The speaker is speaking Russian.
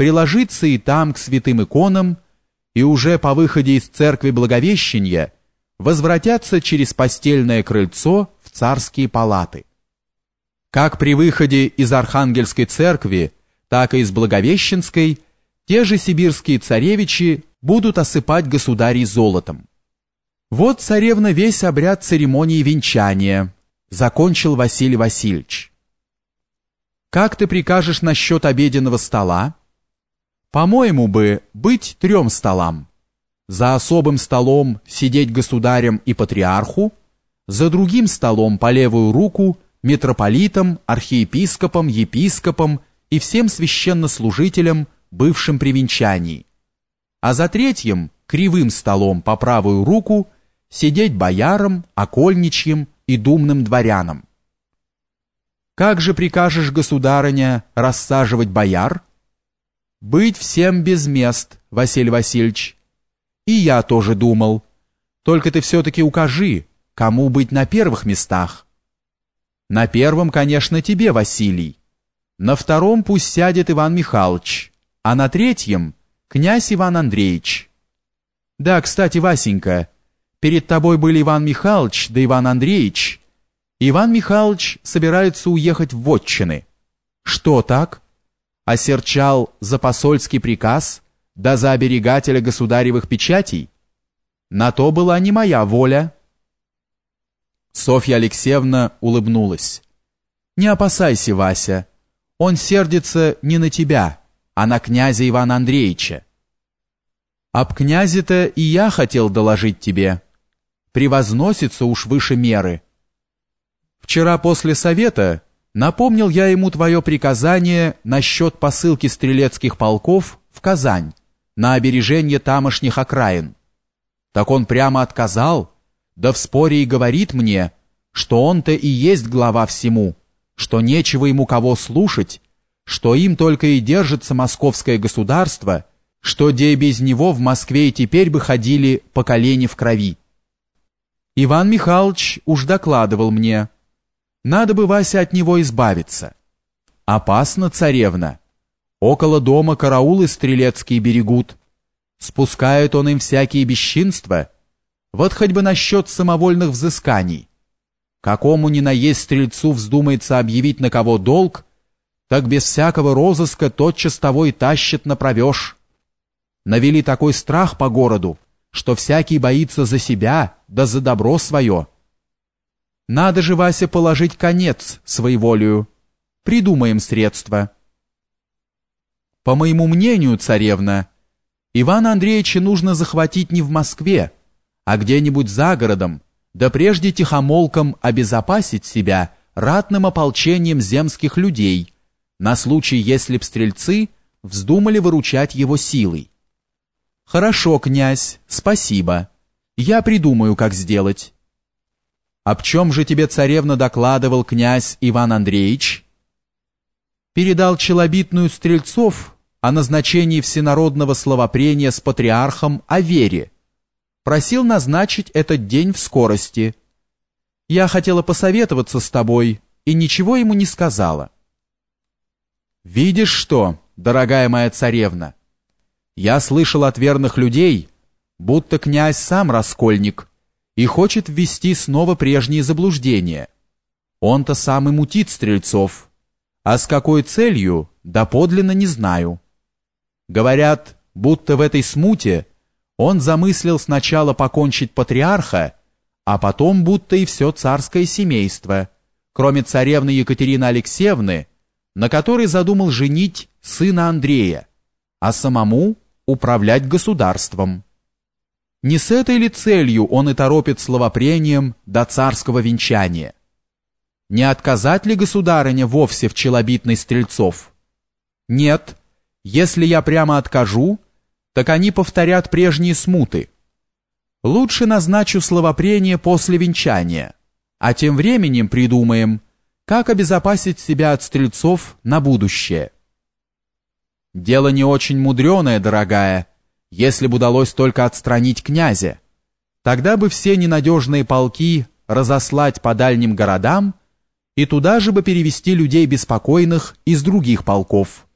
приложиться и там к святым иконам, и уже по выходе из церкви Благовещения возвратятся через постельное крыльцо в царские палаты. Как при выходе из Архангельской церкви, так и из Благовещенской, те же сибирские царевичи будут осыпать государей золотом. Вот царевна весь обряд церемонии венчания, закончил Василий Васильевич. Как ты прикажешь насчет обеденного стола? По-моему бы, быть трем столам. За особым столом сидеть государем и патриарху, за другим столом по левую руку митрополитом, архиепископом, епископом и всем священнослужителям, бывшим при венчании, а за третьим, кривым столом по правую руку, сидеть боярам, окольничьим и думным дворянам. Как же прикажешь, государыня, рассаживать бояр? Быть всем без мест, Василий Васильевич. И я тоже думал. Только ты все-таки укажи, кому быть на первых местах. На первом, конечно, тебе, Василий. На втором пусть сядет Иван Михайлович, а на третьем — князь Иван Андреевич. Да, кстати, Васенька, перед тобой были Иван Михайлович да Иван Андреевич. Иван Михайлович собирается уехать в Вотчины. Что так? Осерчал за посольский приказ, да за оберегателя государевых печатей? На то была не моя воля. Софья Алексеевна улыбнулась. Не опасайся, Вася. Он сердится не на тебя, а на князя Ивана Андреевича. Об князе-то и я хотел доложить тебе. Превозносится уж выше меры. Вчера после совета Напомнил я ему твое приказание насчет посылки стрелецких полков в Казань на обережение тамошних окраин. Так он прямо отказал, да в споре и говорит мне, что он-то и есть глава всему, что нечего ему кого слушать, что им только и держится московское государство, что где без него в Москве и теперь бы ходили по колени в крови. Иван Михайлович уж докладывал мне, надо бы, Вася, от него избавиться. Опасно, царевна. Около дома караулы стрелецкие берегут. Спускает он им всякие бесчинства. Вот хоть бы насчет самовольных взысканий. Какому ни наесть стрельцу вздумается объявить на кого долг, так без всякого розыска тотчас того и тащит на провеж. Навели такой страх по городу, что всякий боится за себя, да за добро свое. Надо же, Вася, положить конец своеволию. Придумаем средства. По моему мнению, царевна, Ивана Андреевича нужно захватить не в Москве, а где-нибудь за городом, да прежде тихомолком обезопасить себя ратным ополчением земских людей, на случай, если б стрельцы вздумали выручать его силой. Хорошо, князь, спасибо. Я придумаю, как сделать. «Об чем же тебе царевна докладывал князь Иван Андреевич?» Передал челобитную Стрельцов о назначении всенародного словопрения с патриархом о вере. Просил назначить этот день в скорости. Я хотела посоветоваться с тобой и ничего ему не сказала. «Видишь что, дорогая моя царевна, я слышал от верных людей, будто князь сам раскольник» и хочет ввести снова прежние заблуждения. Он-то сам и мутит стрельцов, а с какой целью, доподлинно не знаю. Говорят, будто в этой смуте он замыслил сначала покончить патриарха, а потом будто и все царское семейство, кроме царевны Екатерины Алексеевны, на которой задумал женить сына Андрея, а самому управлять государством. Не с этой ли целью он и торопит словопрением до царского венчания? Не отказать ли государыня вовсе в челобитной Стрельцов? Нет, если я прямо откажу, так они повторят прежние смуты. Лучше назначу словопрение после венчания, а тем временем придумаем, как обезопасить себя от стрельцов на будущее. Дело не очень мудреное, дорогая, если бы удалось только отстранить князя. Тогда бы все ненадежные полки разослать по дальним городам и туда же бы перевести людей беспокойных из других полков.